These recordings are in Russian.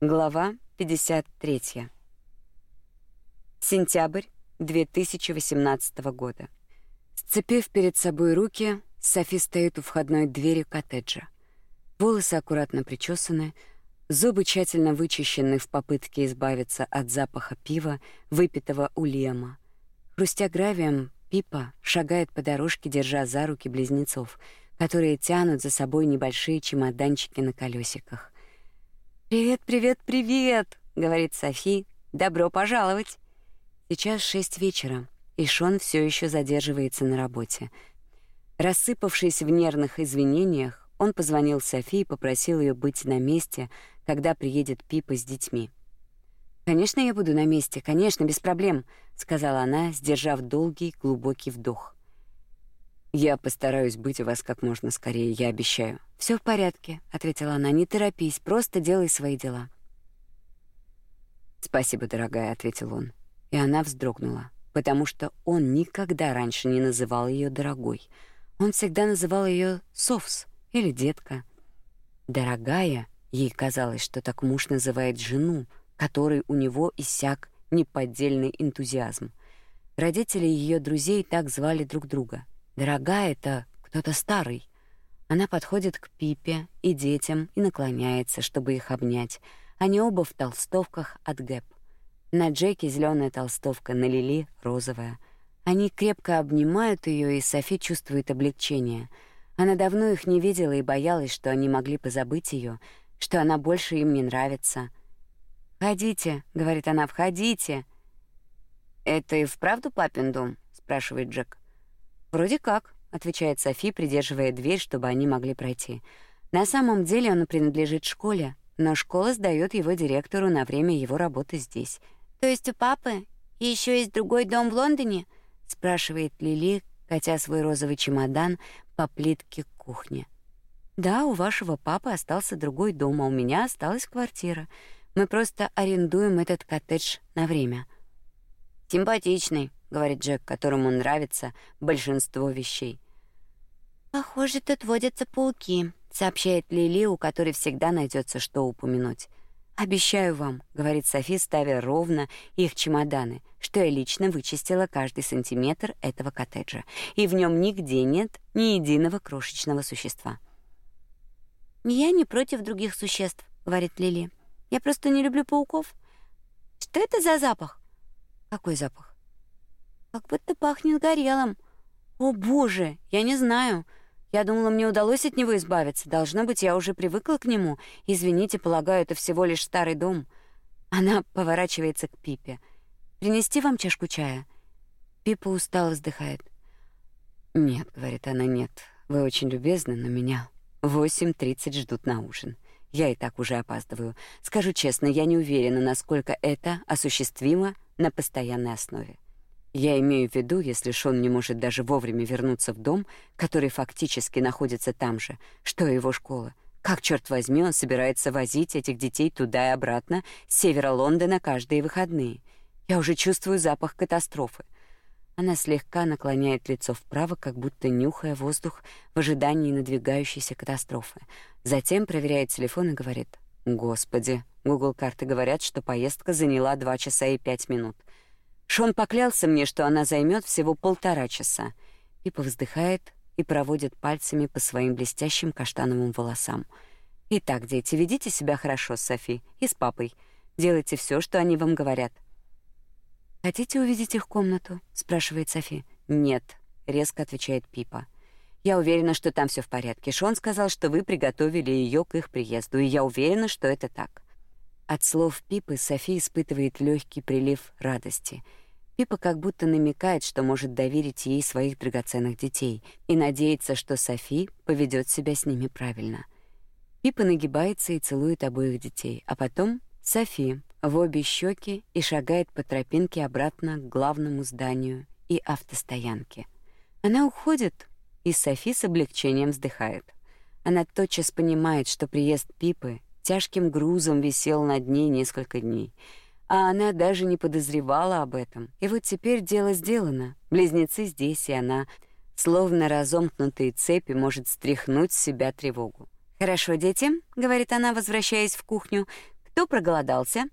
Глава 53. Сентябрь 2018 года. Сцепив перед собой руки, Софи стоит у входной двери коттеджа. Волосы аккуратно причесаны, зубы тщательно вычищены в попытке избавиться от запаха пива, выпитого у Лема. Хрустя гравием, Пипа шагает по дорожке, держа за руки близнецов, которые тянут за собой небольшие чемоданчики на колесиках. «Привет, привет, привет!» — говорит Софи. «Добро пожаловать!» Сейчас шесть вечера, и Шон все еще задерживается на работе. Рассыпавшись в нервных извинениях, он позвонил Софи и попросил ее быть на месте, когда приедет Пипа с детьми. «Конечно, я буду на месте, конечно, без проблем», — сказала она, сдержав долгий, глубокий вдох. «Я постараюсь быть у вас как можно скорее, я обещаю». Все в порядке», — ответила она, — «не торопись, просто делай свои дела». «Спасибо, дорогая», — ответил он. И она вздрогнула, потому что он никогда раньше не называл ее дорогой. Он всегда называл ее «совс» или «детка». «Дорогая» ей казалось, что так муж называет жену, которой у него иссяк неподдельный энтузиазм. Родители ее друзей так звали друг друга. «Дорогая» — это кто-то старый. Она подходит к Пипе и детям и наклоняется, чтобы их обнять. Они оба в толстовках от Гэп. На Джеке зеленая толстовка, на Лили розовая. Они крепко обнимают ее, и Софи чувствует облегчение. Она давно их не видела и боялась, что они могли позабыть ее, что она больше им не нравится. «Входите», — говорит она, — «входите». «Это и вправду папин дом?» — спрашивает Джек. «Вроде как», — отвечает Софи, придерживая дверь, чтобы они могли пройти. «На самом деле он принадлежит школе, но школа сдаёт его директору на время его работы здесь». «То есть у папы ещё есть другой дом в Лондоне?» — спрашивает Лили, катя свой розовый чемодан по плитке кухни. «Да, у вашего папы остался другой дом, а у меня осталась квартира». Мы просто арендуем этот коттедж на время. Симпатичный, говорит Джек, которому нравится большинство вещей. Похоже, тут водятся пауки, сообщает Лили, у которой всегда найдется что упомянуть. Обещаю вам, говорит Софи, ставя ровно их чемоданы, что я лично вычистила каждый сантиметр этого коттеджа, и в нем нигде нет ни единого крошечного существа. Я не против других существ, говорит Лили. Я просто не люблю пауков. Что это за запах? Какой запах? Как будто пахнет горелым. О, боже, я не знаю. Я думала, мне удалось от него избавиться. Должно быть, я уже привыкла к нему. Извините, полагаю, это всего лишь старый дом. Она поворачивается к Пипе. Принести вам чашку чая? Пипа устало вздыхает. Нет, говорит она, нет. Вы очень любезны, но меня в 8:30 ждут на ужин. Я и так уже опаздываю. Скажу честно, я не уверена, насколько это осуществимо на постоянной основе. Я имею в виду, если Шон не может даже вовремя вернуться в дом, который фактически находится там же, что и его школа. Как, черт возьми, он собирается возить этих детей туда и обратно с севера Лондона каждые выходные? Я уже чувствую запах катастрофы. Она слегка наклоняет лицо вправо, как будто нюхая воздух в ожидании надвигающейся катастрофы. Затем проверяет телефон и говорит: "Господи, Google карты говорят, что поездка заняла 2 часа и 5 минут. Шон поклялся мне, что она займет всего полтора часа". Пипа вздыхает и проводит пальцами по своим блестящим каштановым волосам. Итак, дети, ведите себя хорошо с Софи и с папой. Делайте все, что они вам говорят. Хотите увидеть их комнату? спрашивает Софи. Нет, резко отвечает Пипа. Я уверена, что там все в порядке. Шон сказал, что вы приготовили ее к их приезду, и я уверена, что это так. От слов Пипы Софи испытывает легкий прилив радости. Пипа как будто намекает, что может доверить ей своих драгоценных детей и надеется, что Софи поведет себя с ними правильно. Пипа нагибается и целует обоих детей, а потом Софи в обе щеки и шагает по тропинке обратно к главному зданию и автостоянке. Она уходит, и Софи с облегчением вздыхает. Она тотчас понимает, что приезд Пипы тяжким грузом висел над ней несколько дней, а она даже не подозревала об этом. И вот теперь дело сделано. Близнецы здесь, и она, словно разомкнутые цепи, может стряхнуть с себя тревогу. «Хорошо, дети», — говорит она, возвращаясь в кухню, Кто проголодался?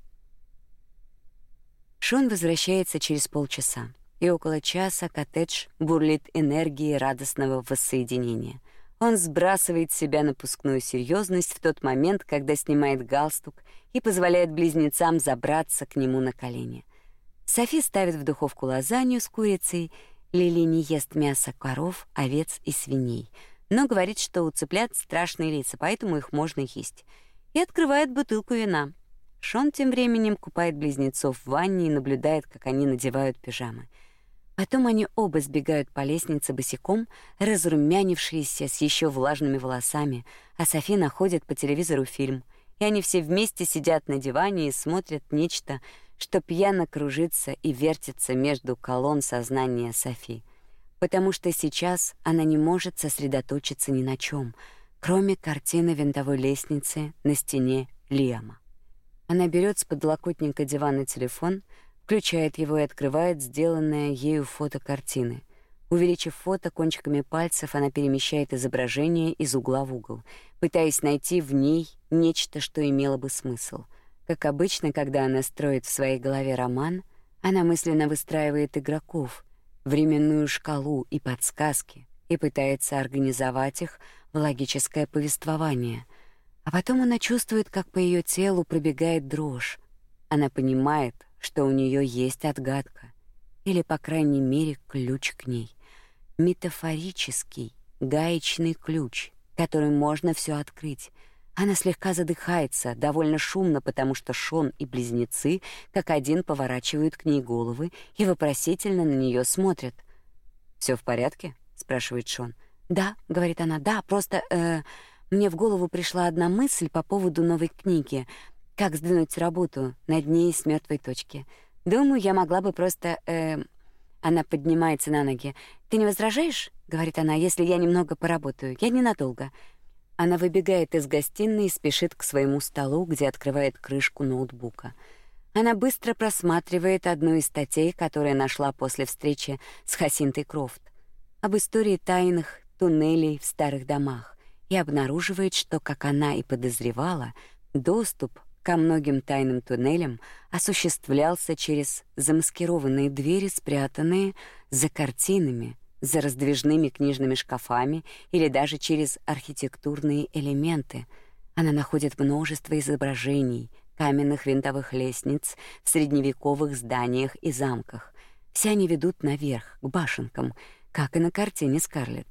Шон возвращается через полчаса, и около часа коттедж бурлит энергией радостного воссоединения. Он сбрасывает с себя напускную серьезность в тот момент, когда снимает галстук и позволяет близнецам забраться к нему на колени. Софи ставит в духовку лазанью с курицей, Лили не ест мясо коров, овец и свиней, но говорит, что у цыплят страшные лица, поэтому их можно есть. И открывает бутылку вина. Шон тем временем купает близнецов в ванне и наблюдает, как они надевают пижамы. Потом они оба сбегают по лестнице босиком, разрумянившиеся с еще влажными волосами, а Софи находит по телевизору фильм, и они все вместе сидят на диване и смотрят нечто, что пьяно кружится и вертится между колонн сознания Софи, потому что сейчас она не может сосредоточиться ни на чем, кроме картины винтовой лестницы на стене Лиама. Она берет с подлокотника дивана телефон — включает его и открывает сделанное ею фото картины. Увеличив фото кончиками пальцев, она перемещает изображение из угла в угол, пытаясь найти в ней нечто, что имело бы смысл. Как обычно, когда она строит в своей голове роман, она мысленно выстраивает игроков, временную шкалу и подсказки и пытается организовать их в логическое повествование. А потом она чувствует, как по ее телу пробегает дрожь. Она понимает, что у нее есть отгадка, или, по крайней мере, ключ к ней. Метафорический, гаечный ключ, которым можно все открыть. Она слегка задыхается, довольно шумно, потому что Шон и близнецы как один поворачивают к ней головы и вопросительно на нее смотрят. Все в порядке? спрашивает Шон. Да, говорит она. Да, просто э, мне в голову пришла одна мысль по поводу новой книги. Как сдвинуть работу над ней с мертвой точки? Думаю, я могла бы просто... Э, она поднимается на ноги. «Ты не возражаешь?» — говорит она, — «если я немного поработаю. Я ненадолго». Она выбегает из гостиной и спешит к своему столу, где открывает крышку ноутбука. Она быстро просматривает одну из статей, которую нашла после встречи с Хасинтой Крофт, об истории тайных туннелей в старых домах, и обнаруживает, что, как она и подозревала, доступ ко многим тайным туннелям осуществлялся через замаскированные двери, спрятанные за картинами, за раздвижными книжными шкафами или даже через архитектурные элементы. Она находит множество изображений каменных винтовых лестниц в средневековых зданиях и замках. Все они ведут наверх, к башенкам, как и на картине Скарлетт.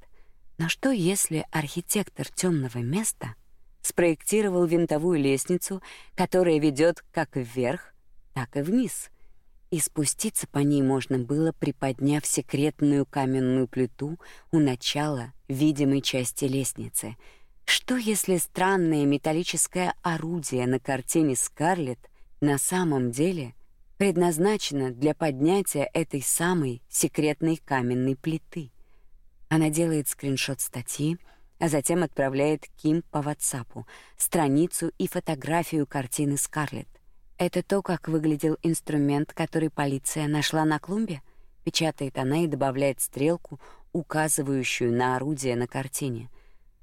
Но что если архитектор темного места — спроектировал винтовую лестницу, которая ведет как вверх, так и вниз. И спуститься по ней можно было, приподняв секретную каменную плиту у начала видимой части лестницы. Что если странное металлическое орудие на картине Скарлетт на самом деле предназначено для поднятия этой самой секретной каменной плиты? Она делает скриншот статьи, а затем отправляет Ким по WhatsApp страницу и фотографию картины Скарлетт. Это то, как выглядел инструмент, который полиция нашла на клумбе, печатает она и добавляет стрелку, указывающую на орудие на картине.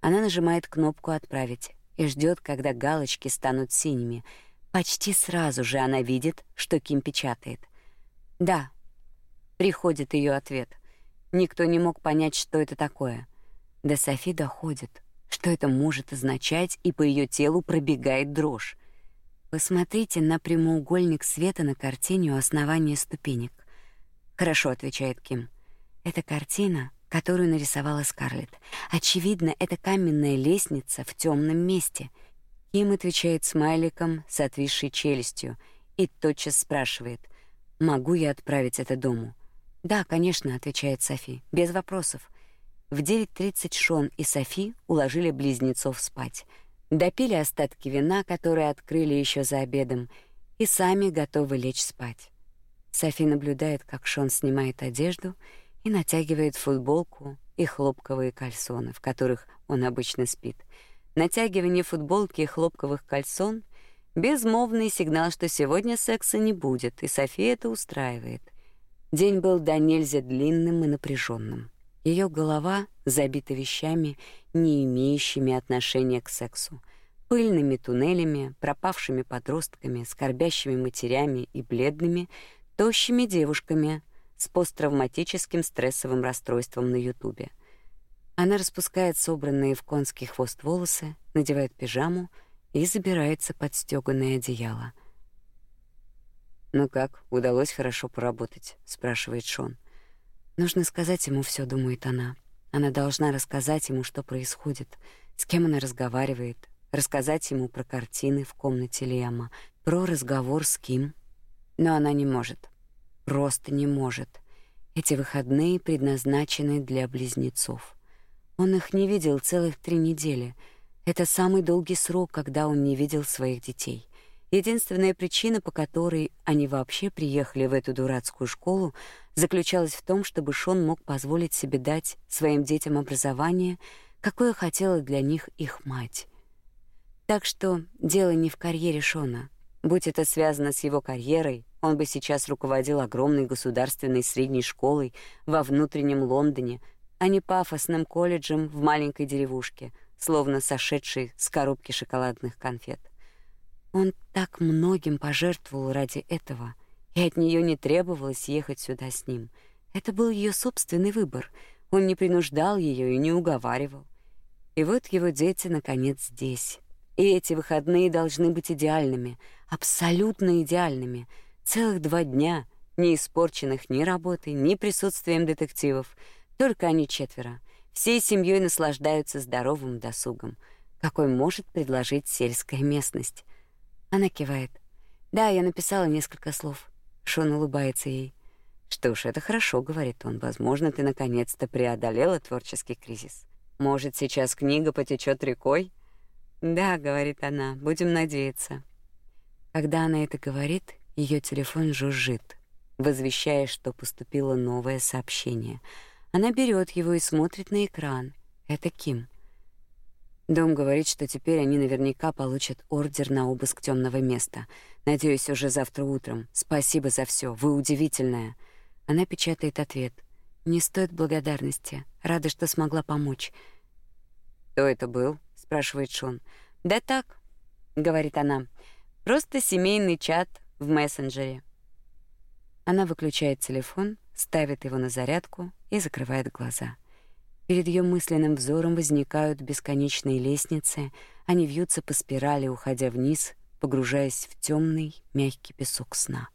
Она нажимает кнопку отправить и ждет, когда галочки станут синими. Почти сразу же она видит, что Ким печатает. Да. Приходит ее ответ. Никто не мог понять, что это такое. До Софи доходит, что это может означать, и по ее телу пробегает дрожь. Посмотрите на прямоугольник света на картине у основания ступенек. Хорошо, отвечает Ким. Это картина, которую нарисовала Скарлетт. Очевидно, это каменная лестница в темном месте. Ким отвечает смайликом с отвисшей челюстью и тотчас спрашивает: "Могу я отправить это дому?" "Да, конечно", отвечает Софи. "Без вопросов". В 9:30 Шон и Софи уложили близнецов спать. Допили остатки вина, которые открыли еще за обедом, и сами готовы лечь спать. Софи наблюдает, как Шон снимает одежду и натягивает футболку и хлопковые кальсоны, в которых он обычно спит. Натягивание футболки и хлопковых кальсон — безмолвный сигнал, что сегодня секса не будет, и Софи это устраивает. День был до нельзя длинным и напряженным. Ее голова забита вещами, не имеющими отношения к сексу. пыльными туннелями, пропавшими подростками, скорбящими матерями и бледными, тощими девушками с посттравматическим стрессовым расстройством на Ютубе. Она распускает собранные в конский хвост волосы, надевает пижаму и забирается под стёганое одеяло. «Ну как, удалось хорошо поработать?» — спрашивает Шон. Нужно сказать ему все, думает она. Она должна рассказать ему, что происходит, с кем она разговаривает, рассказать ему про картины в комнате Лема, про разговор с Ким. Но она не может. Просто не может. Эти выходные предназначены для близнецов. Он их не видел целых три недели. Это самый долгий срок, когда он не видел своих детей. Единственная причина, по которой они вообще приехали в эту дурацкую школу, заключалась в том, чтобы Шон мог позволить себе дать своим детям образование, какое хотела для них их мать. Так что дело не в карьере Шона. Будь это связано с его карьерой, он бы сейчас руководил огромной государственной средней школой во внутреннем Лондоне, а не пафосным колледжем в маленькой деревушке, словно сошедшей с коробки шоколадных конфет. Он так многим пожертвовал ради этого, и от нее не требовалось ехать сюда с ним. Это был ее собственный выбор. Он не принуждал ее и не уговаривал. И вот его дети наконец здесь. И эти выходные должны быть идеальными, абсолютно идеальными. Целых два дня, не испорченных ни работой, ни присутствием детективов. Только они четверо. Всей семьей наслаждаются здоровым досугом, какой может предложить сельская местность. Она кивает. Да, я написала несколько слов. Шон улыбается ей. Что ж, это хорошо, говорит он. Возможно, ты наконец-то преодолела творческий кризис. Может, сейчас книга потечет рекой? Да, говорит она. Будем надеяться. Когда она это говорит, ее телефон жужжит, возвещая, что поступило новое сообщение. Она берет его и смотрит на экран. Это Ким. Дом говорит, что теперь они наверняка получат ордер на обыск темного места. Надеюсь, уже завтра утром. Спасибо за все. Вы удивительная. Она печатает ответ. Не стоит благодарности. Рада, что смогла помочь. Кто это был? спрашивает Шон. Да так, говорит она. Просто семейный чат в мессенджере. Она выключает телефон, ставит его на зарядку и закрывает глаза. Перед ее мысленным взором возникают бесконечные лестницы, они вьются по спирали, уходя вниз, погружаясь в темный мягкий песок сна.